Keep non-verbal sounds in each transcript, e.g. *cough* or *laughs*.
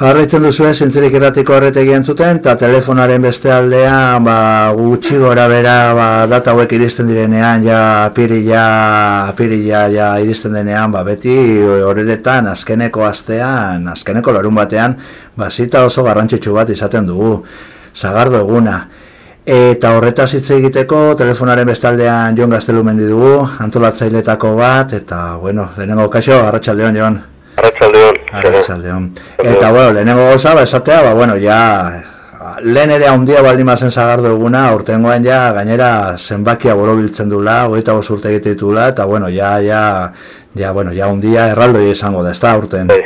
Jarraitzen duzu ez, zintzerik erratiko horretegi entzuten, eta telefonaren beste aldean, ba, gutxi gora bera, ba, data hauek iristen direnean, ja, apirila, apirila, ja, iristen denean, ba, beti horretan, azkeneko astean, azkeneko larun batean, ba, zita oso garrantzitsu bat izaten dugu, zagardo eguna. Eta horretaz hitz egiteko, telefonaren bestaldean Jon Gaztelu mendi dugu, antolatzailetako bat, eta, bueno, lehenengo kaixo, arratsaldeon Jon. Arratxaldeon. Arratxaldeon. Eta, bueno, lehenengo gauza, ba, esatea, ba, bueno, ja, lehen ere handia baldin bazen zagardo eguna, urtengoen ja, gainera zenbakia borobiltzen dula, hogeita bos urte egite ditula, eta, bueno, ja, ja, ja, bueno, ja, handia erraldoi izango da, ez da, urten. Bai.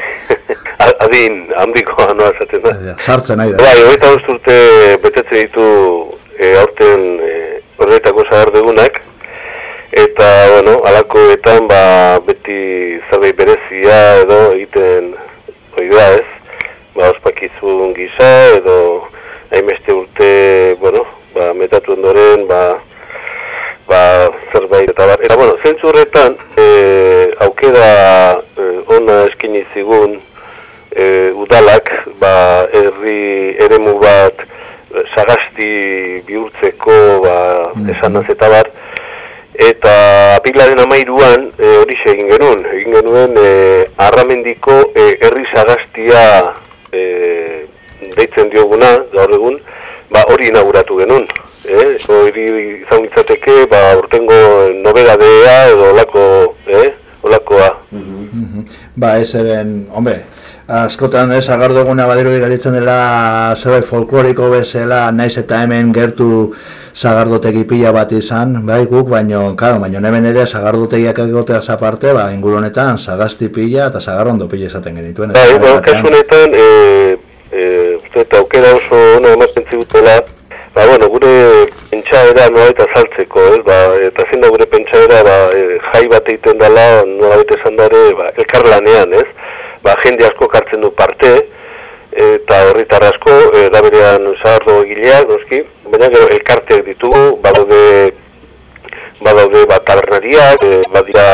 *laughs* Adin, handiko anoa esaten da. Ja, sartzen nahi da. Bai, hogeita bost urte betetzen ditu e, aurten e, horretako zagardo egunak, eta, bueno, alakoetan, ba, beti berezia edo egiten hori da ez, ba, ospakizun gisa edo hainbeste urte, bueno, ba, metatu ondoren, ba, ba, zerbait eta bar. Eta, bueno, zentzu horretan, e, aukera e, ona eskini zigun e, udalak, ba, herri eremu bat sagasti bihurtzeko, ba, esan eta bar, eta apilaren amairuan e, hori egin genuen, egin genuen e, arramendiko e, herri sagastia e, deitzen dioguna, gaur egun, ba, hori inauguratu genuen. Eh, hori izan itzateke, ba, urtengo nobedadea edo olako, eh, olakoa. Mhm. Ba, ez eren, hombre, askotan ez agardo eguna badiru galitzen dela zerbait folkloriko bezala, naiz eta hemen gertu zagardotegi pila bat izan, bai guk, baino, claro, baino hemen ere zagardotegiak egoteaz aparte, ba, inguru honetan, zagazti pila eta zagarrondo pila esaten genituen. Bai, ba, kasu honetan, e, e, uste eta aukera oso ona ematen zigutela, ba, bueno, gure pentsaera noa eta saltzeko, ez, ba, eta zein da gure pentsaera, ba, e, jai bat egiten dela, noa bete esan dare, ba, elkarlanean, ez, ba, jende asko kartzen du parte, eta herritar asko, e, da berean zahardo egileak, noski, baina gero elkarteak ditugu, badaude, badaude bat tabernariak, e, badira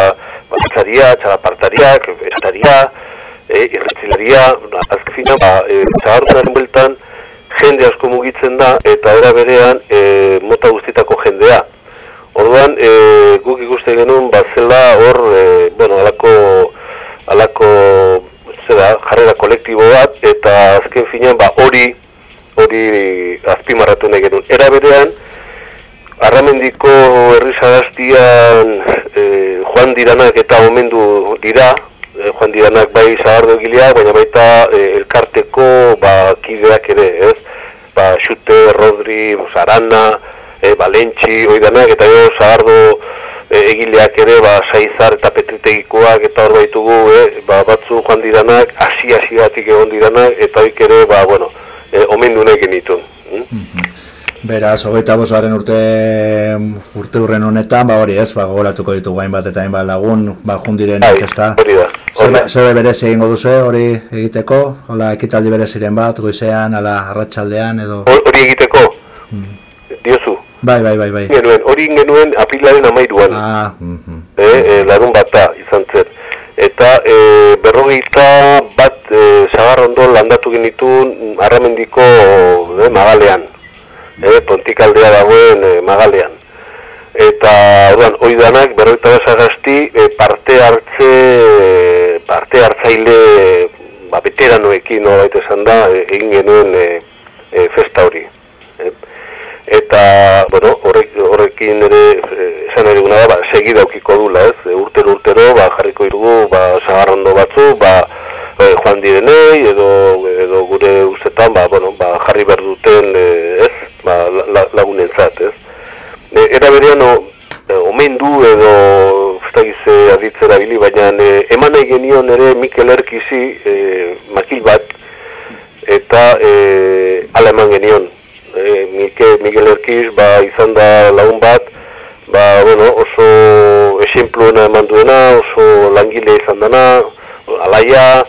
batzaria, txalapartariak, estaria, e, irritzilaria, azkifina, ba, e, zaharduaren beltan, jende asko mugitzen da, eta era berean, e, mota guztitako jendea. Orduan, e, guk ikuste genuen, bat zela hor, e, bueno, alako, alako, zera, jarrera kolektibo bat, eta azken finean, ba, hori, hori azpimarratu nahi genuen. Era berean, arramendiko herri zagaztian e, joan diranak eta omendu dira, e, joan diranak bai zahardo egilea, baina baita e, elkarteko ba, kideak ere, ez? Ba, Xute, Rodri, Zarana, e, Balentxi, oidanak, eta jo zahardo e, egileak ere, ba, saizar eta petritegikoak eta hor baitugu, e, ba, batzu joan diranak, hasi-hasi egon diranak, eta hoik ere, ba, bueno, e, omendu nahi genitu. Mhm. Beraz, hogeita bosaren urte urte urren honetan, ba hori ez, ba gogoratuko ditugu hainbat eta hainbat lagun, ba jundiren Bai, ez da. hori da. hori da. Zer berez egingo duzu hori egiteko? Hola, ekitaldi bereziren bat, goizean, ala arratsaldean edo... Hor- Hori egiteko, Mm. diozu. Bai, bai, bai, bai. Genuen, hori genuen apilaren amairuan. Ah, mhm. e, e, larun bata izan zen. Eta e, berrogeita bat e, zagarrondo landatu genituen arramendiko e, magalean. E, pontikaldea dagoen e, magalean. Eta, orduan, hoi danak, berrogeita bat zagazti, e, parte hartze, parte hartzaile, ba, veteranoekin, no, baita esan da, egin genuen e, e, festa hori. Eta bueno, horrek, horrekin ere eh, esan ere da, ba, segi daukiko dula, ez? E, urtero urtero ba, jarriko dugu ba, zagarrondo batzu, ba, e, joan direnei, edo, edo gure ustetan, ba, bueno, ba, jarri behar duten, e, ez? Ba, la, la, lagunentzat, ez? E, era berean, o, e, omendu edo, ez da gize aditzera bili, baina e, eman nahi genion ere Mikel Erkizi e, makil bat, eta e, ala eman genion. E, Mike, Miguel Erkiz ba, izan da lagun bat, ba, bueno, oso esenpluena eman duena, oso langile izan dana, alaia,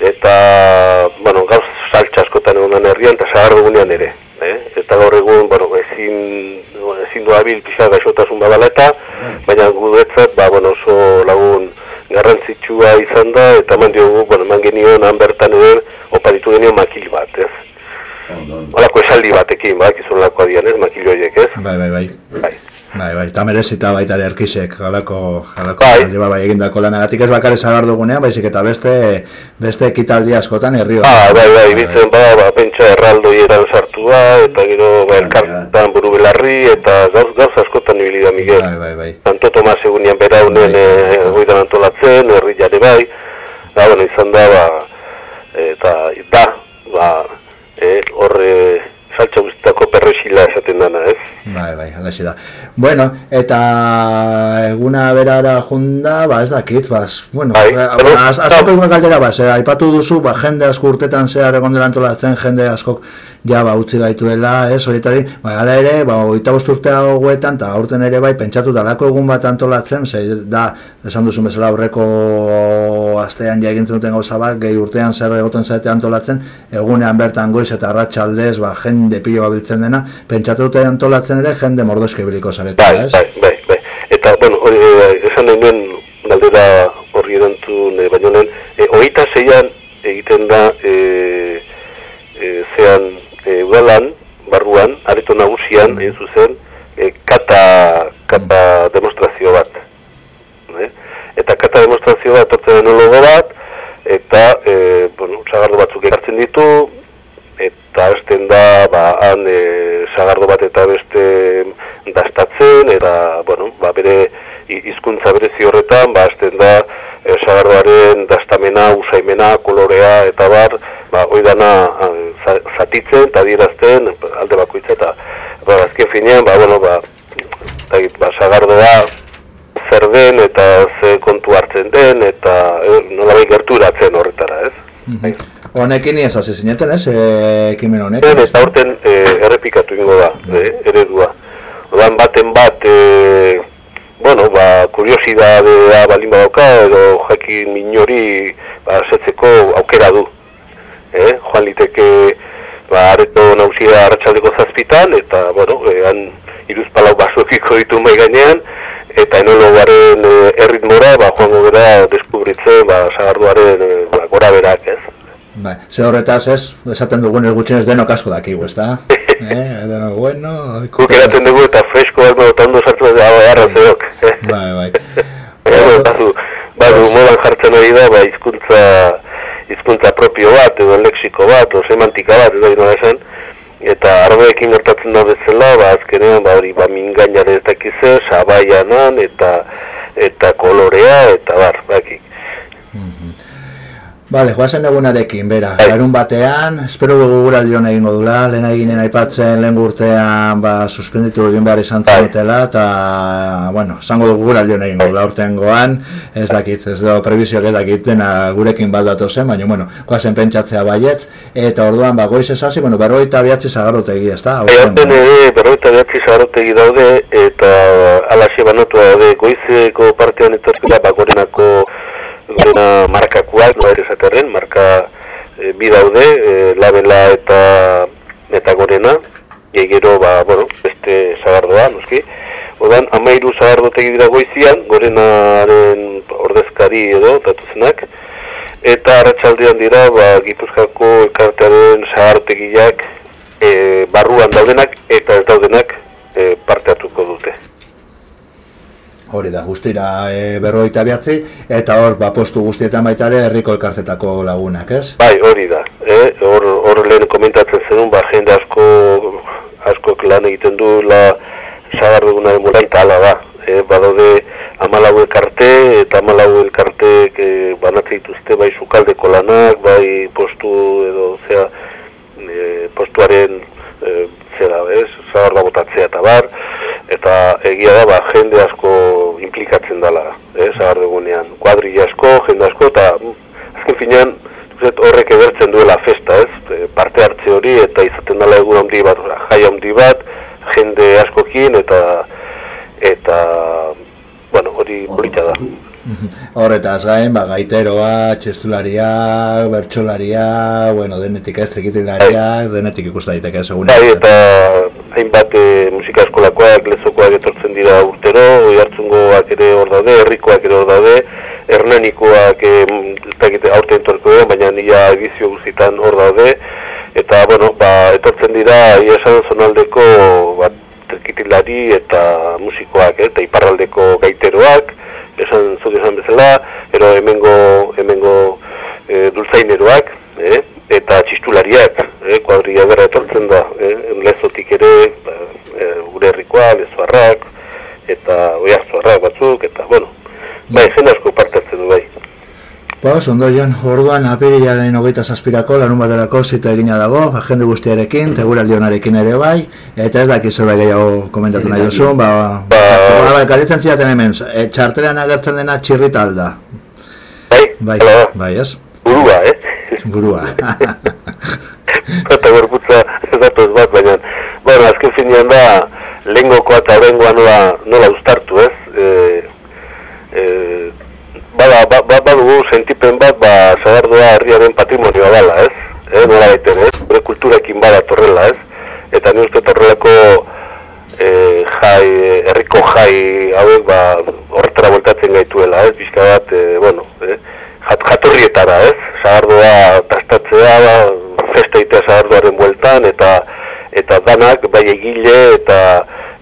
eta, bueno, gauz saltxa askotan egon herrian, eta zagar dugunean ere. Eh? Eta gaur egun, bueno, ezin, ezin du abil pixka gaixotasun badala eta, baina gudetzat, ba, bueno, oso lagun garrantzitsua izan da, eta eman diogu, bueno, eman genion han bertan ere, oparitu genio makil bat, ez? Holako esaldi batekin, bak, izun lako adian, ez, makil horiek, ez? Bai, bai, bai. Bai. Bai, bai, eta merezita baita ere erkisek, galako, galako, Bai. aldi, bai, bai, egindako lanagatik ez bakarri zagar dugunean, baizik eta beste, beste ekitaldi askotan herri Ah, bai, bai, bizen ba, ba, pentsa erraldoi eran sartua, eta gero, ba, elkartan buru belarri, eta gauz, gauz askotan ibili da Miguel. Bai, bai, bai. Santo Tomas egunean beraunen Bai, e, bai. goidan antolatzen, herri jare bai, da, bueno, izan da, ba, eta, da, ba, e, horre, saltza guztietako perresila esaten dana, ez? Bai, alaxi da. Bueno, eta eguna berara junda, ba, ez dakit, bas, bueno, Bai, eh, az, egun galdera, bas, eh, aipatu duzu, ba, jende asko urtetan zehar egon dela antolatzen, jende askok ja, ba, utzi gaituela, ez, horietari, ba, ala ere, ba, oita bost urte hauetan, eta aurten ere bai, pentsatu dalako egun bat antolatzen, ze, da, esan duzu bezala aurreko astean ja egin zenuten gauza bat, gehi urtean zer egoten zaite antolatzen, egunean bertan goiz eta arratsaldez, ba, jende pilo bat biltzen dena, pentsatu dute antolatzen ere, jende mordoske biliko zareta, Bai, ez? bai, bai, bai. Eta, bueno, hori, eh, esan nuen galdera horri erantzun, e, baino lehen, e, hogeita zeian egiten da, e, e, zean, e, udalan, barruan, areto nagusian, egin zuzen, e, kata, kata demonstrazio bat. Eh? Eta kata demonstrazio bat, etortzen denologo bat, eta, e, bueno, sagardo batzuk ekartzen ditu, eta hasten da ba, han e, sagardo bat eta beste dastatzen eta bueno, ba, bere hi- hizkuntza berezi horretan ba, hasten da e, sagardoaren dastamena, usaimena, kolorea eta bar ba, oidana zatitzen eta adierazten alde bakoitza eta ba, azken finean ba, bueno, ba, eta, ba, sagardoa zer den eta ze kontu hartzen den eta e, nolabait gerturatzen horretara, ez? Bai. Honekin ez hasi zineten, ez, e, ekimen honek? Zen, eta aurten e, errepikatu ingo da, e, eredua. Odan baten bat, e, bueno, ba, kuriosidadea balin badauka, edo jakin minori ba, setzeko aukera du. E, joan liteke, ba, areto nausia arratsaldeko zazpitan, eta, bueno, e, han iruzpalau basoekiko ditu mai gainean, eta enologaren e, erritmora, ba, joango gara deskubritzen, ba, sagarduaren e, ba, gora berak, ez? Bai, ze horretaz ez, esaten dugun gutxienez denok asko dakigu, ezta? eh, denok, bueno... Guk dugu eta fresko alma eta ondo sartu da beharra zeok. Bai, bai. Baina, bazu, bazu, modan jartzen hori da, ba, hizkuntza hizkuntza propio bat, edo lexiko bat, o semantika bat, edo ino esan, eta arbeekin gertatzen da bezala, ba, azkenean, ba, hori, ba, mingainare ez dakize, sabaianan, eta eta kolorea, eta bar, bakik. Vale, joazen egunarekin, bera, Bai. larun batean, espero dugu gura dion egingo dula, lehen eginen aipatzen lehen urtean, ba, suspenditu egin behar izan Bai. zenutela, eta, bueno, zango dugu gura dion egingo dula urtengoan, ez dakit, ez dago prebizioak ez dakit dena gurekin baldatu zen, baina, bueno, joazen pentsatzea baietz, eta orduan, ba, goiz esasi, bueno, berroita biatzi zagarrotegi, ez da? Eaten ere, berroita behatzi zagarotegi daude, eta alaxe banatua daude, goizeko partean etortzela, ba, gorenako gorena markakuak, ere esaterren, marka e, bi daude, e, labela eta eta gorena, gero, ba, bueno, beste zagardoa, noski. Odan, amairu zagardotegi dira goizian, gorenaren ordezkari edo, datuzenak, eta arratsaldean dira, ba, Gipuzkoako elkartearen zagartegiak e, barruan daudenak eta ez daudenak e, parte hartuko dute. Hori da, guztira e, berroita biatzi, eta hor, ba, postu guztietan baita ere herriko elkartetako lagunak, ez? Bai, hori da. Eh? Hor, hor lehen komentatzen zenun, ba, jende asko, asko lan egiten du la zagardugunaren mula eta ala da. Eh? Badaude amalau elkarte eta amalau elkartek e, banatzen dituzte bai sukaldeko lanak, bai postu edo zea, e, postuaren e, zera, ez, zagarda botatzea eta bar, eta egia da, ba, jende asko implikatzen dela, eh, zagardegunean, kuadrilla asko, jende asko, eta mm, azken finean, uste, horrek edertzen duela festa, ez, e, parte hartze hori, eta izaten dela egun handi bat, jai handi bat, jende askokin, eta, eta, bueno, hori polita da. Horretaz gain, ba, gaiteroa, txestularia, bertxolaria, bueno, denetik ez, trikitilariak, denetik ikusta daiteke segun. Bai, eta hainbat e, musika eskolakoak, lezokoak etortzen dira urtero, oi hartzungoak ere hor daude, herrikoak ere hor daude, Hernanikoak dakit aurten torko den, baina nia edizio guztietan hor daude eta bueno, ba, etortzen dira ia esan zonaldeko ba, trikitilari eta musikoak, eh, eta iparraldeko gaiteroak, esan zuk esan bezala, ero hemengo hemengo e, dulzaineroak, eh, eta txistulariak, eh, kuadria bera etortzen da, eh, lezotik ere, ba, e, gure herrikoa, lezoarrak, eta oiartzuarrak batzuk, eta, bueno, bai, jen asko parte hartzen du bai. Ba, oso ondo, Jon, orduan apirilaren hogeita zazpirako, larun baterako zita egina dago, ba, jende guztiarekin, teguraldi honarekin ere bai, eta ez dakit zerbait gehiago komentatu nahi duzu, ba, ba, ba, ba, galetzen zidaten hemen, e, txartelean agertzen dena txirrita alda. Bai, Bai, da. bai, ez? burua, eh? Burua. *laughs* eta gorputza ez datoz bat, baina, bueno, azken finean da, lehengokoa eta horrengoa nola, nola ustartu, ez? E, e, bada, ba, ba, badugu sentipen bat, ba, zagardoa herriaren patrimonioa dela, ez? E, nola baiten, ez? Gure kulturekin bada torrela, ez? Eta ni uste torrelako e, jai, herriko jai hauek, ba, horretara bueltatzen gaituela, ez? Bizka bat, e, bueno, eh? Jat, jatorrietara, ez? Zagardoa dastatzea, ba, festa itea zagardoaren bueltan, eta eta danak, bai egile eta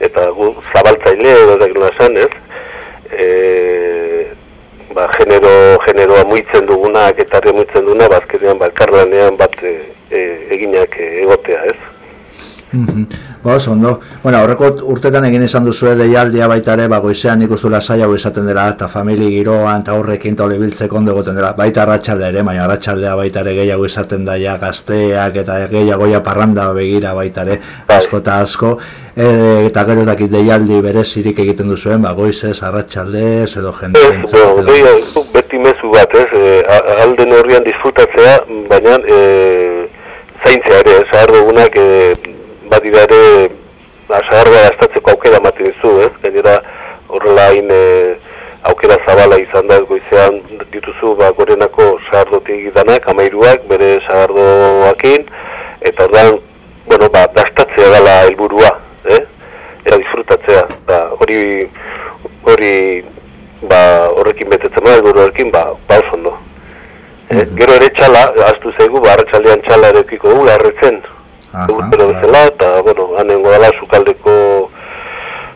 eta gu, zabaltzaile, edo da gila esan, ez? E, ba, genero, generoa muitzen dugunak eta herria muitzen duguna, ba, elkarlanean bat e, e, eginak e, egotea, ez? Mhm. Ba, oso ondo. Bueno, aurreko urtetan egin izan duzue deialdia baita ere, ba, goizean ikustula saia hau izaten dela, eta famili giroan, eta horrekin eta hori biltzeko ondo egoten dela. Baita arratsalde ere, baina arratsaldea baita ere gehiago izaten da ja gazteak, eta gehiago ja parranda begira baita ere, Bai. asko eta asko. E, eta gero dakit deialdi berezirik egiten duzuen, ba, goizez, arratsaldez, edo jende entzat, edo... beti mezu bat, ez, e, a- alde neurrian disfrutatzea, baina e, zaintzea ere, zahar dugunak, e, badira ere, ba, zaharra gastatzeko aukera ematen dizu, ez, gainera horrela hain e, aukera zabala izan da goizean dituzu ba, gorenako sagardotik danak, amairuak, bere sagardoakin, eta ordan, bueno, ba, dastatzea dela helburua, eh? eta disfrutatzea, ba, hori hori ba, horrekin betetzen da, helburu horrekin, ba, ba oso ondo. Eh, Gero ere txala, aztu zaigu, ba, txala erekiko dugu, larretzen, Aha, urtero bezala, eta, bueno, hanengo dela sukaldeko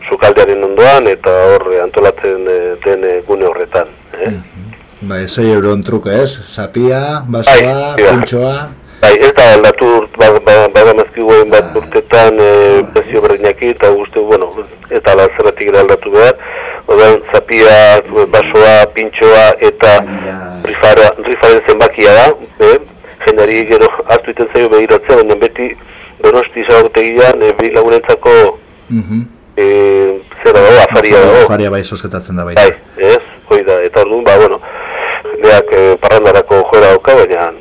sukaldearen ondoan, eta hor antolatzen eh, den eh, gune horretan. Eh? Bai, 6 euron truke ez, zapia, basoa, Bai, ja. puntxoa, Bai, ez da aldatu urt, ba, ba, ba, mazkiguen bat urtetan e, prezio berdinak eta guzti, bueno, eta ala zerratik ere aldatu behar. Odan, zapia, basoa, pintxoa eta rifara, rifaren zenbakia da, e, jenari gero hartu iten zaio behiratzea, baina beti donosti zagotegian e, bi lagunentzako Mhm. e, zera dago, afaria dago. Afaria bai sosketatzen da baita. Bai, ez, hoi da, eta orduan, ba, bueno, jendeak e, parrandarako joera dauka, baina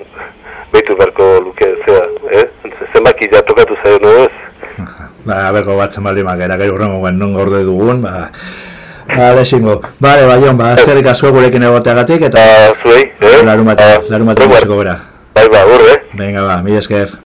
behitu beharko luke, zera, eh? Zenbaki ja tokatu zaio, no ez? Ba, aberko batzen baldin makera, gero urrengo guen non gorde dugun, ba... Ba. Bale, ba, Jon, ba, eskerrik asko gurekin egoteagatik, eta Eta zuei, eh? Ba, larun bat hurrengo- ikusiko bera. Bai, ba, hurre, eh? Venga, ba, mila esker.